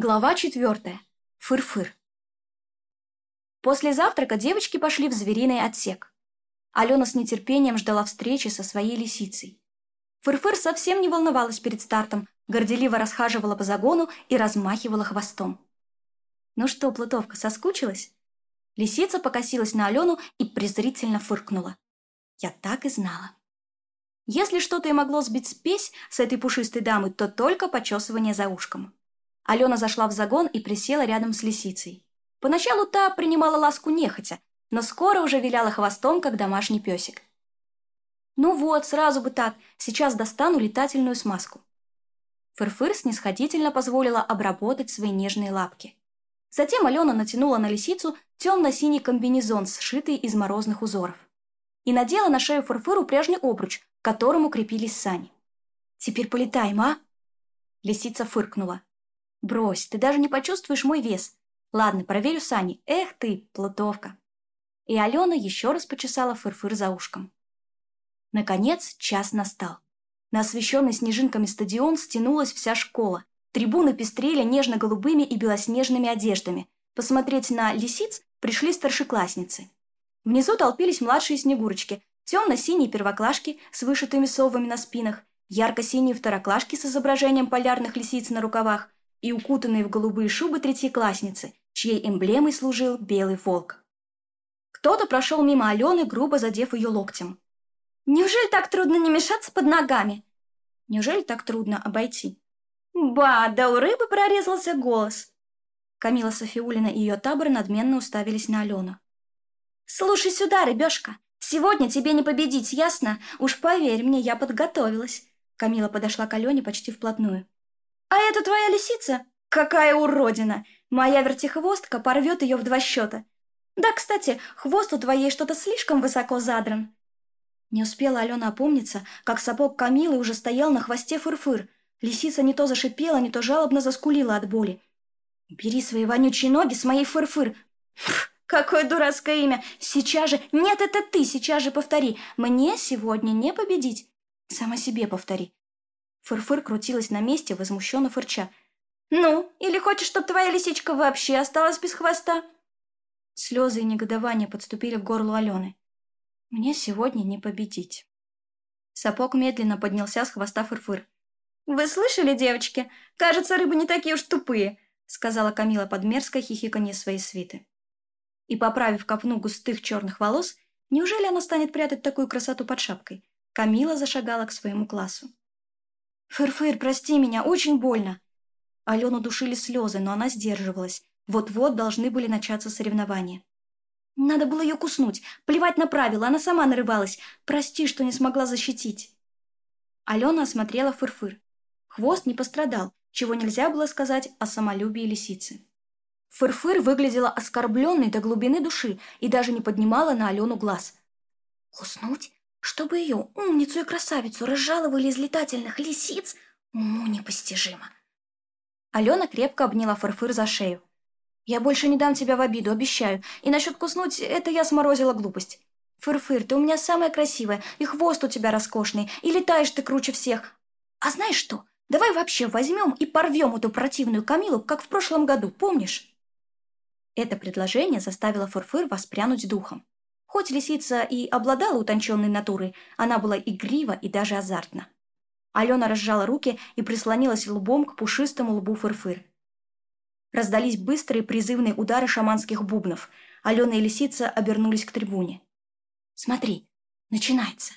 Глава четвертая Фыр-фыр. После завтрака девочки пошли в звериный отсек. Алена с нетерпением ждала встречи со своей лисицей. Фыр-фыр совсем не волновалась перед стартом, горделиво расхаживала по загону и размахивала хвостом. «Ну что, Плутовка, соскучилась?» Лисица покосилась на Алену и презрительно фыркнула. «Я так и знала». Если что-то и могло сбить спесь с этой пушистой дамы, то только почесывание за ушком. Алена зашла в загон и присела рядом с лисицей. Поначалу та принимала ласку нехотя, но скоро уже виляла хвостом, как домашний песик. «Ну вот, сразу бы так, сейчас достану летательную смазку». Фырфыр снисходительно позволила обработать свои нежные лапки. Затем Алена натянула на лисицу темно-синий комбинезон, сшитый из морозных узоров. И надела на шею Фырфыру прежний обруч, к которому крепились сани. «Теперь полетаем, а?» Лисица фыркнула. Брось, ты даже не почувствуешь мой вес. Ладно, проверю сани. Эх ты, плутовка. И Алена еще раз почесала фырфыр за ушком. Наконец, час настал. На освещенный снежинками стадион стянулась вся школа. Трибуны пестрели нежно-голубыми и белоснежными одеждами. Посмотреть на лисиц пришли старшеклассницы. Внизу толпились младшие снегурочки, темно-синие первоклашки с вышитыми совами на спинах, ярко-синие второклашки с изображением полярных лисиц на рукавах – и укутанные в голубые шубы третьеклассницы, чьей эмблемой служил белый волк. Кто-то прошел мимо Алены, грубо задев ее локтем. «Неужели так трудно не мешаться под ногами?» «Неужели так трудно обойти?» «Ба, да у рыбы прорезался голос!» Камила Софиулина и ее табор надменно уставились на Алену. «Слушай сюда, рыбешка, сегодня тебе не победить, ясно? Уж поверь мне, я подготовилась!» Камила подошла к Алене почти вплотную. «А это твоя лисица? Какая уродина! Моя вертихвостка порвет ее в два счета. Да, кстати, хвост у твоей что-то слишком высоко задран». Не успела Алена опомниться, как сапог Камилы уже стоял на хвосте фырфыр. -фыр. Лисица не то зашипела, не то жалобно заскулила от боли. Бери свои вонючие ноги с моей фырфыр!» -фыр. «Какое дурацкое имя! Сейчас же! Нет, это ты! Сейчас же повтори! Мне сегодня не победить!» «Сама себе повтори!» Фырфыр крутилась на месте, возмущенно фырча. «Ну, или хочешь, чтобы твоя лисичка вообще осталась без хвоста?» Слезы и негодование подступили к горлу Алены. «Мне сегодня не победить». Сапог медленно поднялся с хвоста фырфыр. «Вы слышали, девочки? Кажется, рыбы не такие уж тупые», сказала Камила под мерзкое хихиканье своей свиты. И, поправив копну густых черных волос, неужели она станет прятать такую красоту под шапкой? Камила зашагала к своему классу. Фырфыр, прости меня, очень больно!» Алену душили слезы, но она сдерживалась. Вот-вот должны были начаться соревнования. Надо было ее куснуть. Плевать на правила, она сама нарывалась. Прости, что не смогла защитить. Алена осмотрела фырфыр. Хвост не пострадал, чего нельзя было сказать о самолюбии лисицы. Фырфыр выглядела оскорбленной до глубины души и даже не поднимала на Алену глаз. «Куснуть? чтобы ее, умницу и красавицу, разжаловали из летательных лисиц, уму непостижимо. Алена крепко обняла Фарфыр за шею. «Я больше не дам тебя в обиду, обещаю. И насчет куснуть, это я сморозила глупость. Фырфыр, ты у меня самая красивая, и хвост у тебя роскошный, и летаешь ты круче всех. А знаешь что? Давай вообще возьмем и порвем эту противную Камилу, как в прошлом году, помнишь?» Это предложение заставило Фырфыр воспрянуть духом. Хоть лисица и обладала утонченной натурой, она была игрива и даже азартна. Алена разжала руки и прислонилась лбом к пушистому лбу фырфыр. Раздались быстрые призывные удары шаманских бубнов. Алена и лисица обернулись к трибуне. «Смотри, начинается!»